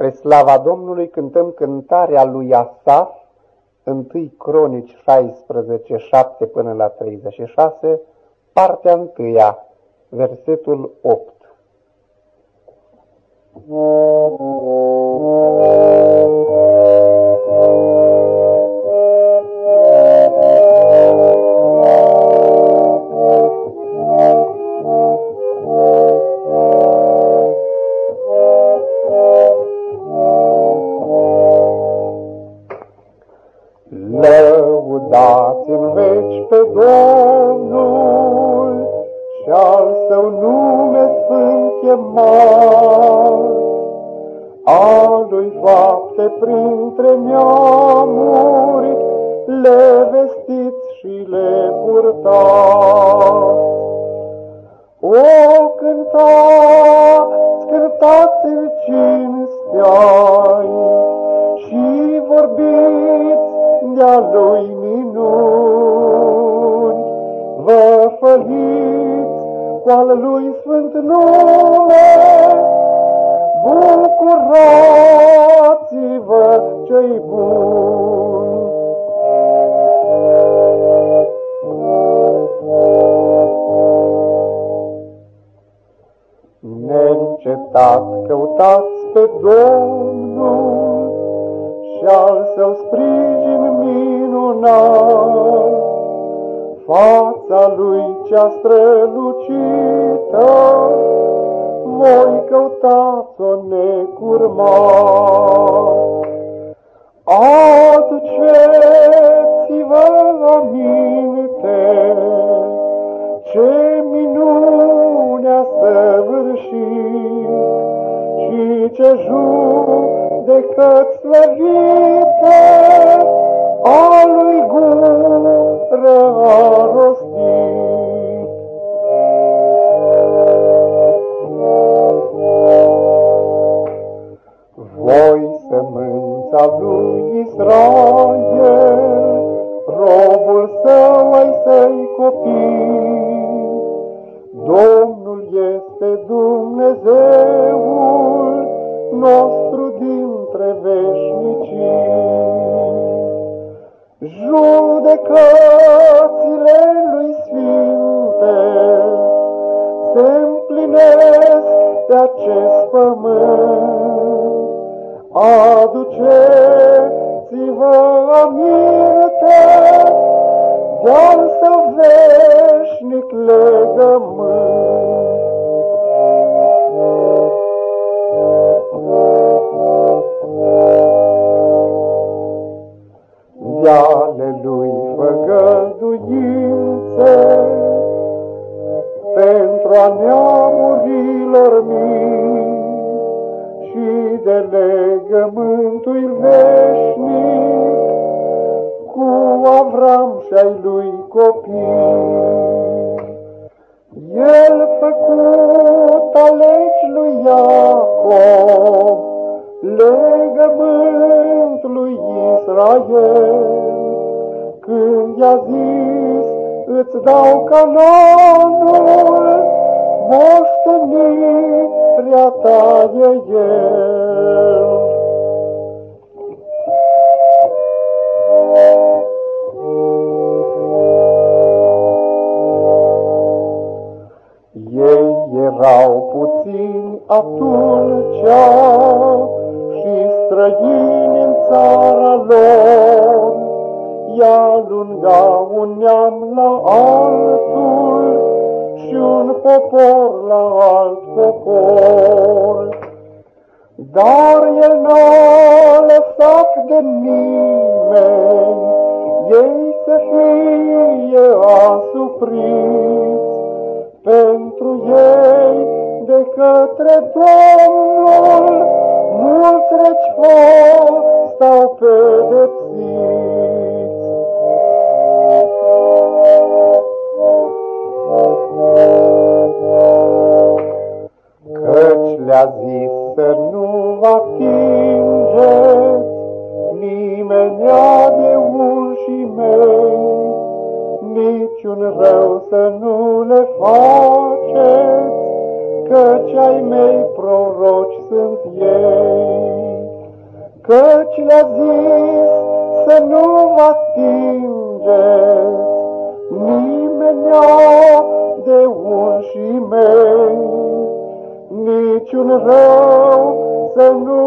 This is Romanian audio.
Spre slava Domnului cântăm cântarea lui Asaf, 1 Cronici 16, 7 până la 36, partea 1, versetul 8. Sfânt chemat. A lui fapte printre neamuri le vestiți și le purtați. O, cântați, cântați-l cinstea și vorbiți de-a lui făliți cu al lui sfânt nume, bucurați-vă cei buni. Neîncetat căutați pe Domnul, și al său sprijin minunat. Fața lui cea strălucită, voi căutați-o necurmat. Aduceți-vă aminte ce minunea săvârșit și ce jur decât gură a rostit. Voi sămânța lui Israel, robul său ai săi copii, acest pământ. Aduceți-vă aminte de-al său veșnic legământ. de lui făgăduințe, pentru a neamurilor mii și de legământul veșnic cu Avram și ai lui copii. El făcut alegi lui Iacob, legământ lui Israel, când i-a zis, îți dau canonul, moștenirea ta e el. Ei erau puțini atunci și străini în țara lor, i-alunga un neam la altul și un popor la alt popor. Dar el n-a lăsat de nimeni, ei să fie asupriți pentru ei de către Domnul, mulți reci stau pedepsiți. Rău să nu le faceți, căci ai mei proroci sunt ei. căci le-a zis să nu vă atingeți nimeni de unșii mei, niciun rău să nu